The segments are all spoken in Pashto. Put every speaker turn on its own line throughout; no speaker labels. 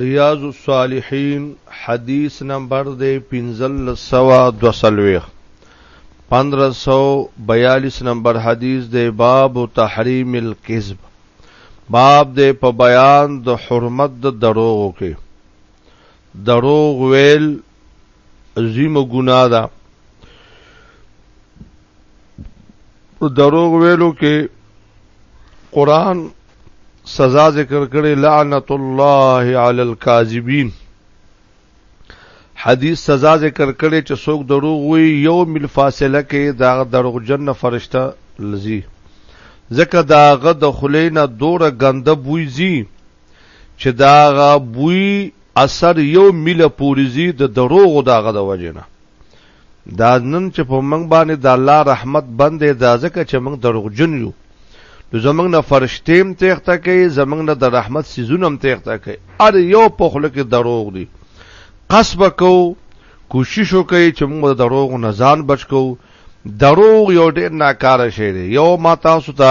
ریاض الصالحین حدیث نمبر دے پنزل سوا دو سلویخ پندرہ سو بیالیس نمبر حدیث دے باب تحریم القذب باب دے په بیان د حرمت د دروغو کې دروغ ویل عظیم ګناه ده دروغ ویلو کې قران سزا ذکر کړي لعنت الله علی الکاذبین حدیث سزا ذکر کړي چې څوک دروغ وي یو مل فاصله کې دا دروغ جن فرشتہ لذي ځکه داغه د خلینا دوره غنده بوی زی چې د هغه بوی اثر یو میله پورې ځي د دروغو د هغه د وجې نه دا نن چې په موږ باندې د الله رحمت بندې دا ځکه چې موږ دروغجن یو نو زمنګ نه فرشتیم تخته کوي زمنګ نه د رحمت سيزونم تخته کوي ار یو په خله کې دروغ دي قصب کو کوشش وکړي چې موږ د دروغ نه ځان بچ کوو دروغ یو ډیر ناکاره شی دی یو ما تاسو ته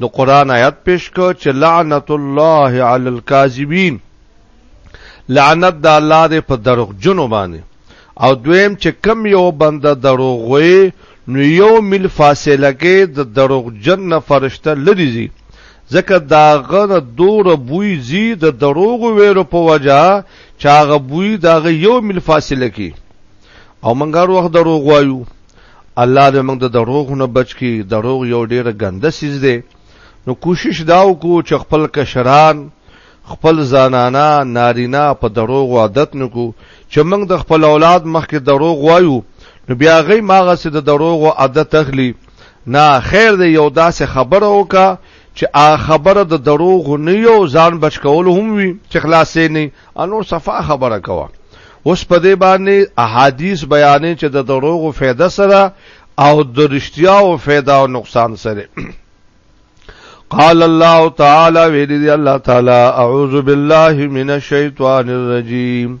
د قران آیت پیش کو چې لعنت الله علی الکاذبین لعنت د الله دې په دروغ جنو باندې او دویم چې کم یو بنده دروغ وي نو یو مل فاصله کې د دروغ جن نه فرشته لري زی ځکه دا غره دور بوی زی د دروغ ویرو په وجا چاغه بوی دا یو مل فاصله کې او موږ هر وخت دروغ وایو الله دې موږ د دروغ نه بچ کړي دروغ یو ډیر ګنده سیز دی نو کوشش دا وکړو چې خپل کشران خپل زنانا نارینا په دروغ عادت نکو چې موږ د خپل اولاد مخکې دروغ وایو نو بیا غي ماغه سي د دروغ عادت اخلي نه خیر دی یو داسې خبره وکړه چې آ خبره د دروغو نه یو ځان بچ کول هم وي چې خلاصې نه انور صفا خبره کوه اوس په دې باندې احادیث بیانې چې د دروغو فایده سره او د رښتیاو فایده او نقصان سره قال الله تعالی ویلی الله تعالی اعوذ بالله من الشیطان الرجیم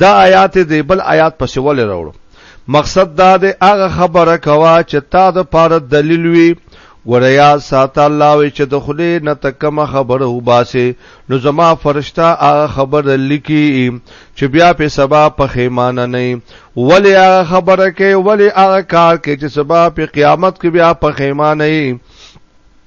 دا آیات دی بل آیات پسې ولې راوړو مقصد دا دی هغه خبره کوا چې تا د پاره دلیل وي وریا سات الله وی چې د خلی نه تکم خبره وباسي نو زما فرشتہ هغه خبره لیکي چې بیا په سبا په خیمانه نه ولی هغه خبره کې ولی هغه کار کې چې سبا په قیامت کې بیا په خیمانه نه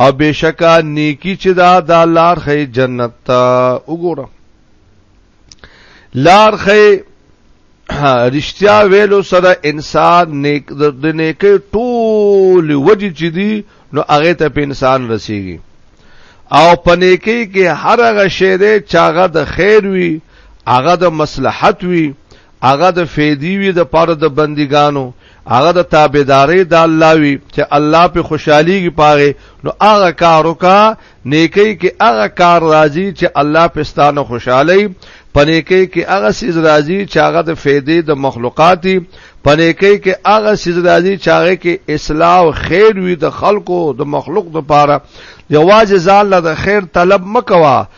او بشکا نیکی چې دا دا لار خې جنت ته وګوره لار خې رښتیا ویلو سره انسان نیک د نیکه ټول وجه چې دی نو هغه ته په انسان رسیږي او پنیکی کې هر هغه شی دی چې هغه د خیر وي هغه د مصلحت وي هغه د فیدی وی د پاره د بندګانو هغه د تابعداري د الله وی چې الله په خوشحاليږي پاره نو هغه کار وکا نیکی کې هغه کار راځي چې الله په ستانه خوشحالي پنیکی کې هغه سیز راځي چې هغه د فیدی د مخلوقاتي پنیکی کې هغه سیز راځي چې هغه کې اصلاح او خیر وی د خلکو د مخلوق د پاره یواز ځان له خیر طلب مکوا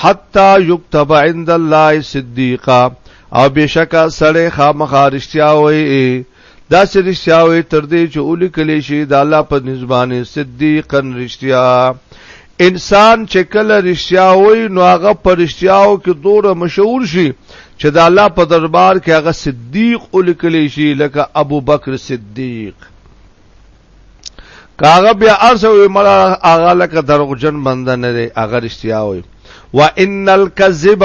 حتا یكتب عند الله صدیقا او بشکا سړی خامخا رښتیا وایي دا چې رښتیا وایي تر دې چې اولی کلی شي د الله په نسبانه صدیقا رښتیا انسان چې کله رښتیا وایي نو هغه پر رښتیاو کې دوره مشهور شي چې د الله په دربار کې هغه صدیق اولی کلی شي لکه ابو بکر صدیق کاغه بیا ارسه وی مړه هغه لکه دروغجن بنده نه دی هغه رښتیا وی و ان الكذب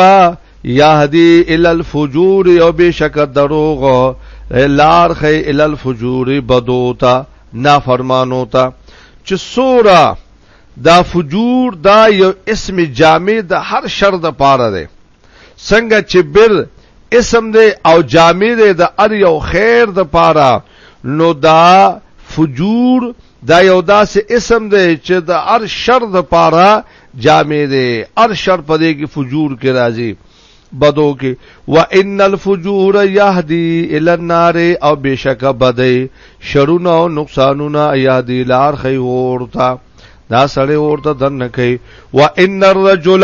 یهدی ال الفجور او بشک دروغ لار خی ال الفجور بدوتا نافرمانو تا چې سورا دا فجور دا یو اسم جامع د هر شر د پاره دی څنګه چې بر اسم دی او جامع دی د ار یو خیر د پاره نو دا فجور دا یو داسې اسم دی چې د ار شر د پاره جامع دی ار شر په دې کې فجور کې راځي بدو کې و ان الفجور يهدي الى النار او بشک بدی شرونه او نقصانونه يهدي لار خي ورته دا سړی ورته دن کوي و ان الرجل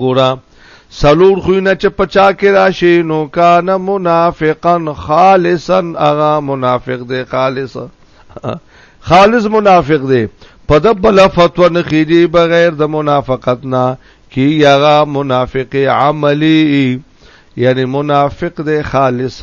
ګورا سلور خوینه چې پچا کې راشي نو کان منافقا خالصا اغا منافق دی خالص خالص منافق دی په د بل فتوا نه خېږي بغیر د منافقت نه کی یغا منافق عملی یعنی منافق دی خالص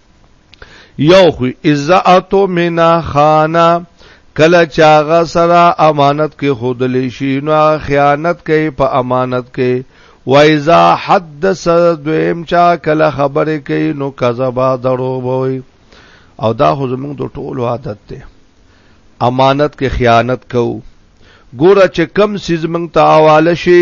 یو خو عزت منا خانا کله چاغه سره امانت کې خودل شي نو خیانت کوي په امانت کې وایزا حدث دویم چا کله خبره کوي نو کذبا درو وي او دا خو زموږ د ټولو عادت دی امانت کې خیانت کوو ګوره چې کم سیز موږ ته حواله شي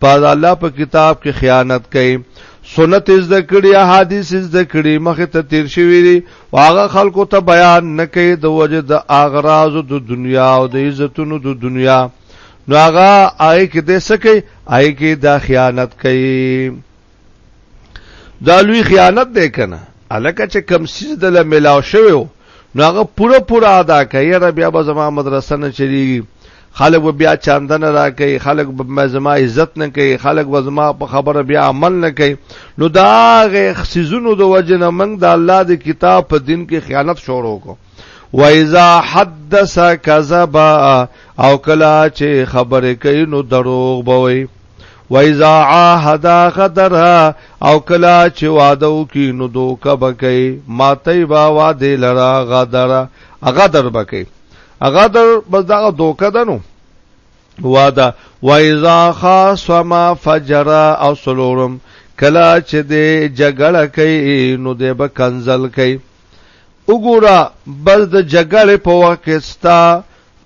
پاز الله په کتاب کې خیانت کوي سنت زده کړي احادیث زده کړي مخه ته تیر شوی دي واغه خلکو ته بیان نه کوي د وجه د اغراض د دنیا او د عزتونو د دنیا نو هغه آی کې د سکه آی کې د خیانت کوي دا لوی خیانت دی کنه الکه چې کم سیز د له ملاو شوی نو هغه پوره پوره ادا کوي را بیا به زما مدرسه نه چلیږي خلک به بیا چاندنه را کوي خلک به زما عزت نه کوي خلک به زما په خبره بیا عمل نه کوي نو دا غي سيزونو د وجه نه موږ د الله د کتاب په دین کې خیانت شروع کو وایذا حدث کذبا او کلا چې خبره کوي نو دروغ بوي وایزا عهدا غدر او کلا چې وعده وکي نو دوکه بکې ماته با وعده لرا غدر غدر بکې غدر بس دا دوکه ده نو واده وایزا خاصما فجر او سلورم کلا چې د جګړه کوي نو د به کنزل کوي وګوره بس د جګړې په وخت کې ستا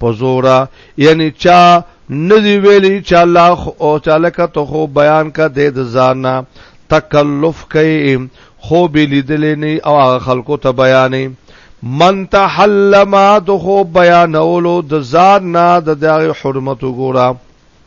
په زورا یعنی چا ندی ویلی چې الله او تعالی کا ته خو بیان کا د ځان تکلف کوي خو به لیدل نه او هغه خلکو ته بیانې من تحلم د خو بیانولو د ځان نه د دغه حرمت وګوره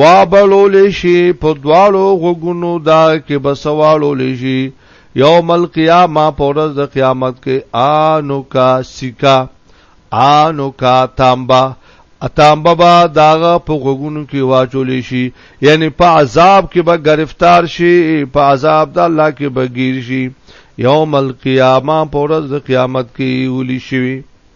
وابلو لشي په دوالو غوګونو دا کې بسوالو لشي یوم القیامه په ورځ د قیامت کې انو کا سیکا انو کا تامبا اتامبا با داغه په غوګونو کې واچول شي یعنی په عذاب کې به گرفتار شي په عذاب د الله کې به گیر شي یوم القیامه په ورځ د قیامت کې ولي شي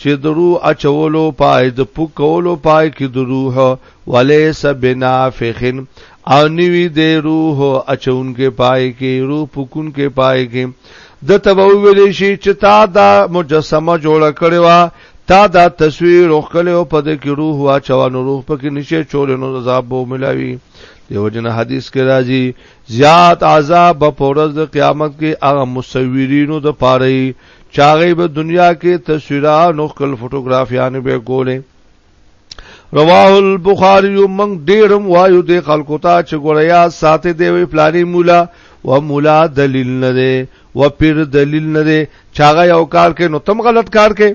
چې د روح اچولو پای د پوک کولو پای کې د روح ولیس بنافخن او نیوی د روح اچون کې پای کې روح پوکون کې پای کې د تبو ویلې شي چې تا دا مجسمه جوړ کړې وا تا دا تصویر وکړې او په دې کې روح واچوانو روح پکې نشه چولې نو عذاب وو ملاوي دیو جن حدیث کې راځي زیات عذاب په ورځ د قیامت کې هغه مصورینو د پاره چاغي به دنیا کې تصویرانو خپل فوټوګرافیانو به کولې رواه البخاری من ډیرم وایو د خلکو ته چې ګوریا ساتي دی وی پلاني مولا و مولا دلیل نه دی و پیر دلیل نه دی چاغه یو کار کې نو تم غلط کار کې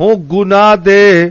هو ګناه دی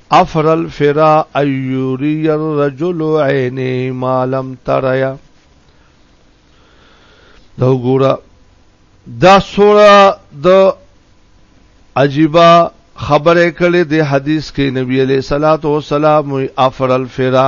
افر الفرا ایوری الرجل عینه ما لم تریا دا وګوره دا سوره د عجیبا خبره کړي د حدیث کې نبی علیہ الصلات والسلام افر الفرا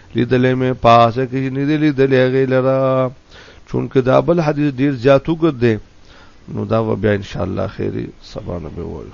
لیدلې مې پاسه کې نه دی لیدلې غي لرا چونکه دا بل حدیث ډیر زیاتو ګرځي نو دا به بیا ان شاء الله خیری سبا نه به وایو